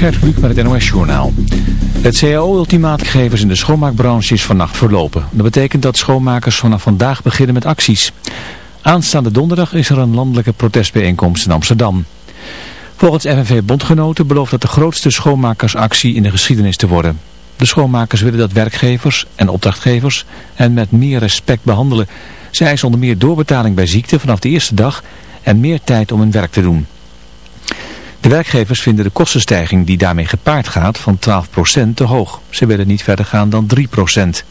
Gert met het NOS Journaal. Het CAO-ultimaatgevers in de schoonmaakbranche is vannacht verlopen. Dat betekent dat schoonmakers vanaf vandaag beginnen met acties. Aanstaande donderdag is er een landelijke protestbijeenkomst in Amsterdam. Volgens FNV-bondgenoten belooft dat de grootste schoonmakersactie in de geschiedenis te worden. De schoonmakers willen dat werkgevers en opdrachtgevers hen met meer respect behandelen. Zij eisen onder meer doorbetaling bij ziekte vanaf de eerste dag en meer tijd om hun werk te doen. De werkgevers vinden de kostenstijging die daarmee gepaard gaat van 12% te hoog. Ze willen niet verder gaan dan 3%.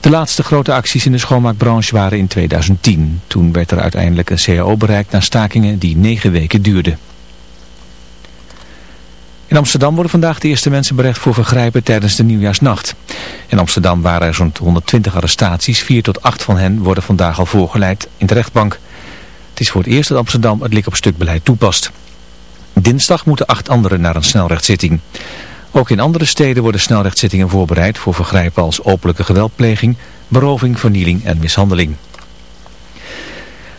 De laatste grote acties in de schoonmaakbranche waren in 2010. Toen werd er uiteindelijk een CAO bereikt na stakingen die negen weken duurden. In Amsterdam worden vandaag de eerste mensen berecht voor vergrijpen tijdens de nieuwjaarsnacht. In Amsterdam waren er zo'n 120 arrestaties. Vier tot acht van hen worden vandaag al voorgeleid in de rechtbank. Het is voor het eerst dat Amsterdam het lik op stuk beleid toepast. Dinsdag moeten acht anderen naar een snelrechtszitting. Ook in andere steden worden snelrechtzittingen voorbereid voor vergrijpen als openlijke geweldpleging, beroving, vernieling en mishandeling.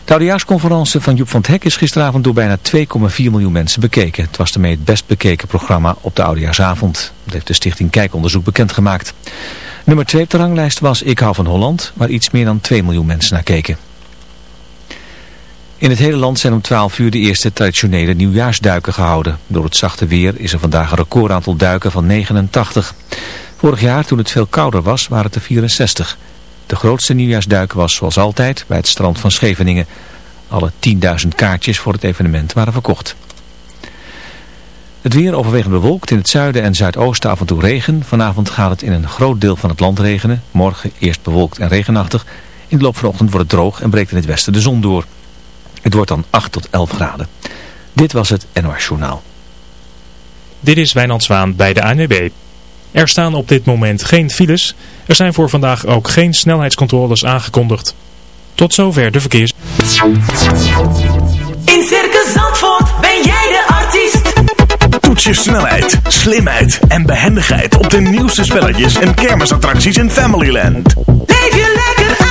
De oudejaarsconferentie van Joep van het Hek is gisteravond door bijna 2,4 miljoen mensen bekeken. Het was daarmee het best bekeken programma op de oudejaarsavond. Dat heeft de stichting Kijkonderzoek bekendgemaakt. Nummer 2 op de ranglijst was Ik hou van Holland, waar iets meer dan 2 miljoen mensen naar keken. In het hele land zijn om 12 uur de eerste traditionele nieuwjaarsduiken gehouden. Door het zachte weer is er vandaag een recordaantal duiken van 89. Vorig jaar, toen het veel kouder was, waren het er 64. De grootste nieuwjaarsduik was zoals altijd bij het strand van Scheveningen. Alle 10.000 kaartjes voor het evenement waren verkocht. Het weer overwegend bewolkt in het zuiden en zuidoosten af en toe regen. Vanavond gaat het in een groot deel van het land regenen. Morgen eerst bewolkt en regenachtig. In de loop van de ochtend wordt het droog en breekt in het westen de zon door. Het wordt dan 8 tot 11 graden. Dit was het NOS Journaal. Dit is Wijnand Zwaan bij de ANWB. Er staan op dit moment geen files. Er zijn voor vandaag ook geen snelheidscontroles aangekondigd. Tot zover de verkeers. In Circus Zandvoort ben jij de artiest. Toets je snelheid, slimheid en behendigheid op de nieuwste spelletjes en kermisattracties in Familyland. Leef je lekker uit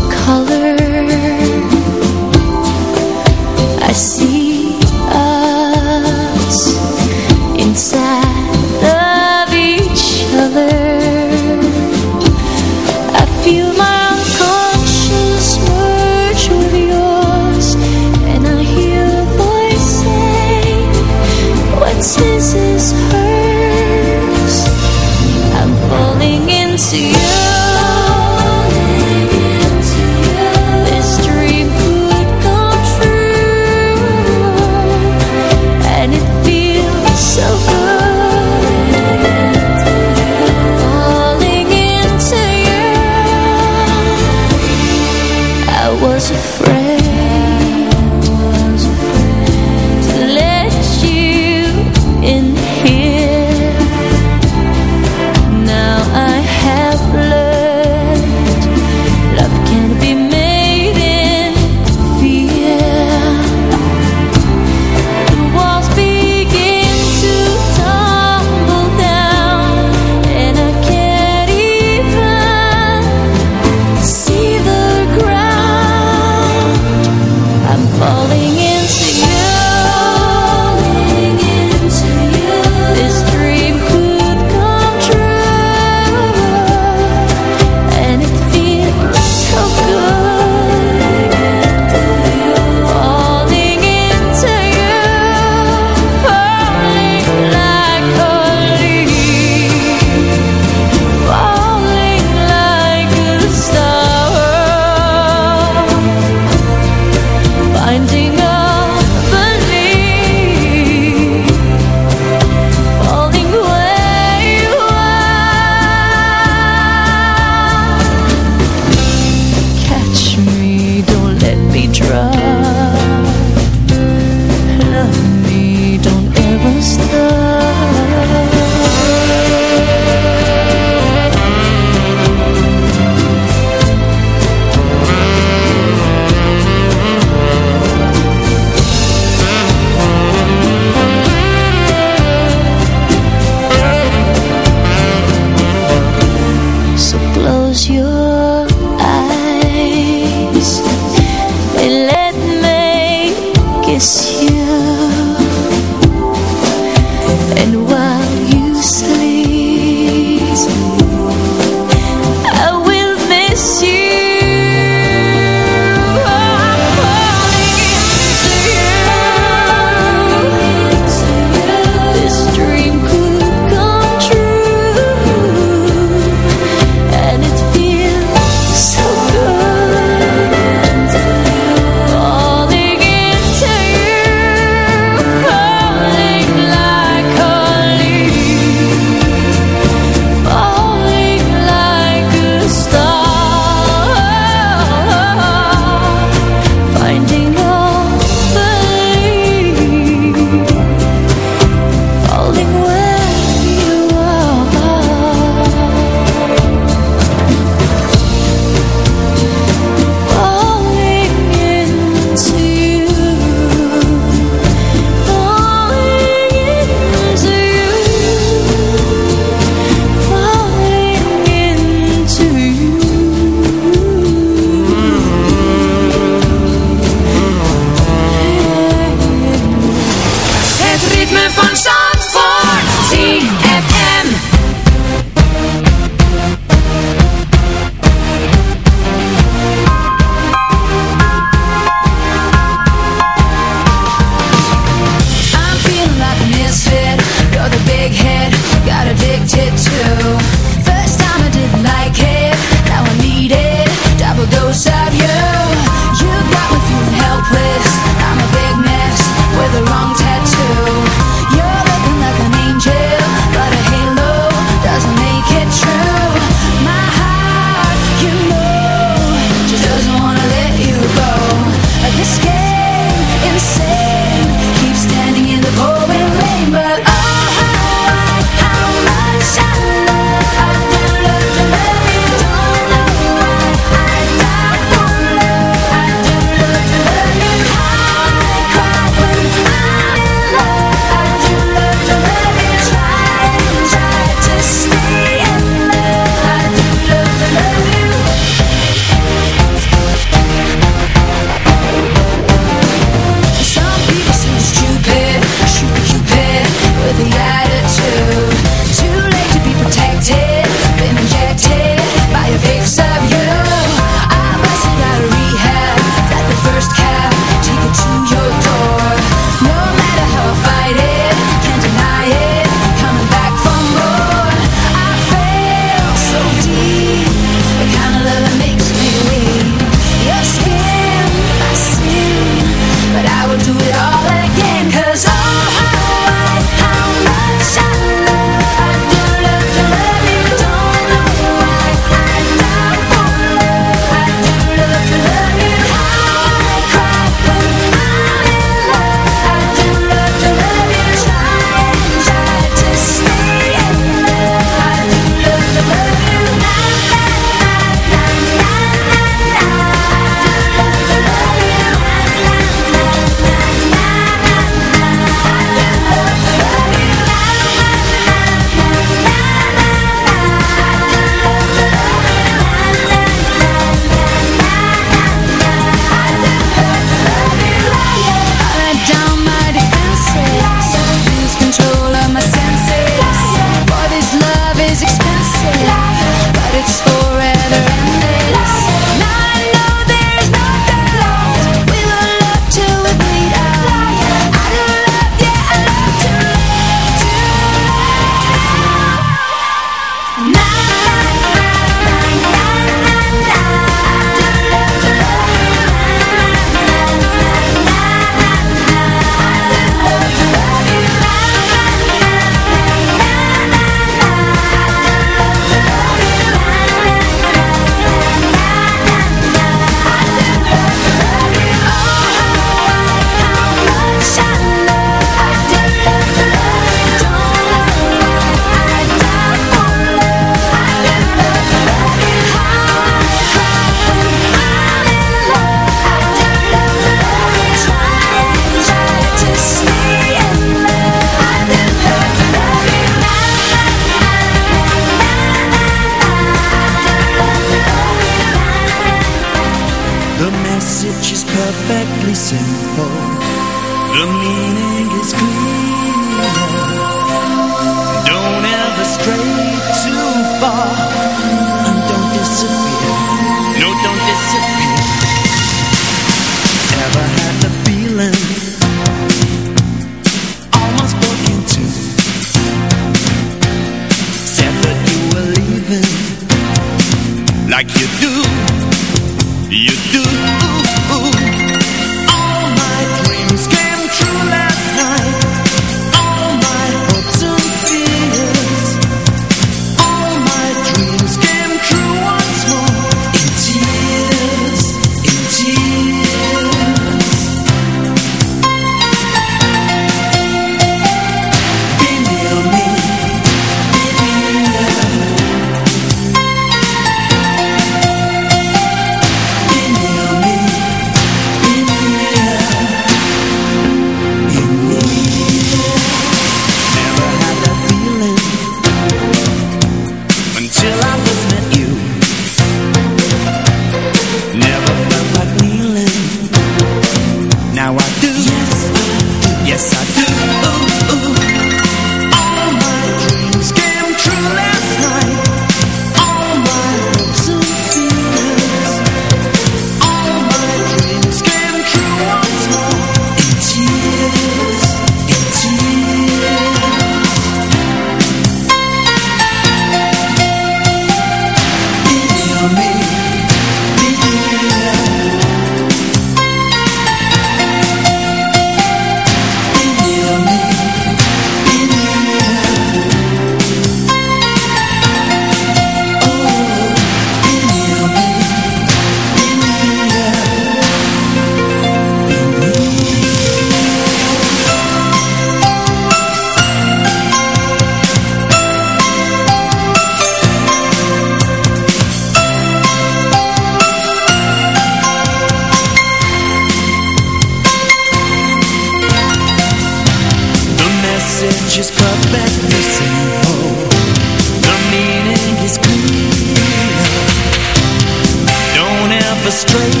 astray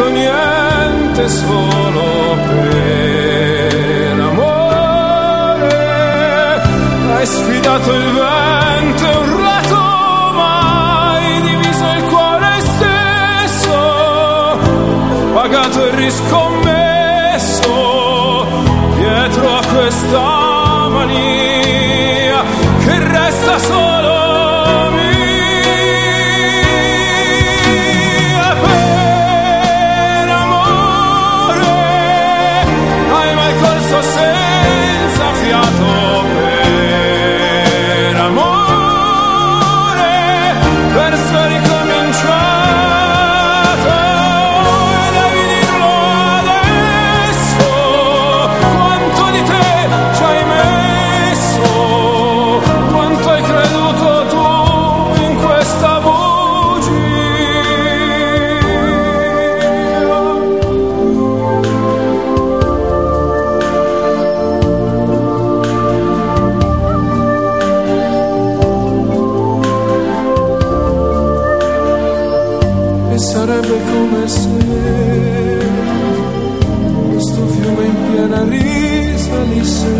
fatto niente solo per amore. Hai sfidato il vento e urlato, ma hai diviso il cuore stesso, pagato il riscontro. places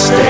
stay.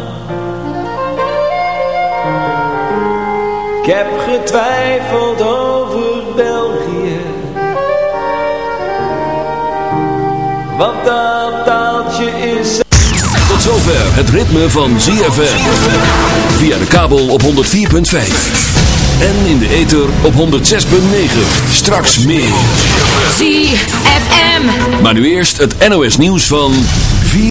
heb getwijfeld over België Want dat taaltje is Tot zover het ritme van ZFM. Via de kabel op 104.5. En in de ether op 106.9. Straks meer. ZFM. Maar nu eerst het NOS nieuws van 4.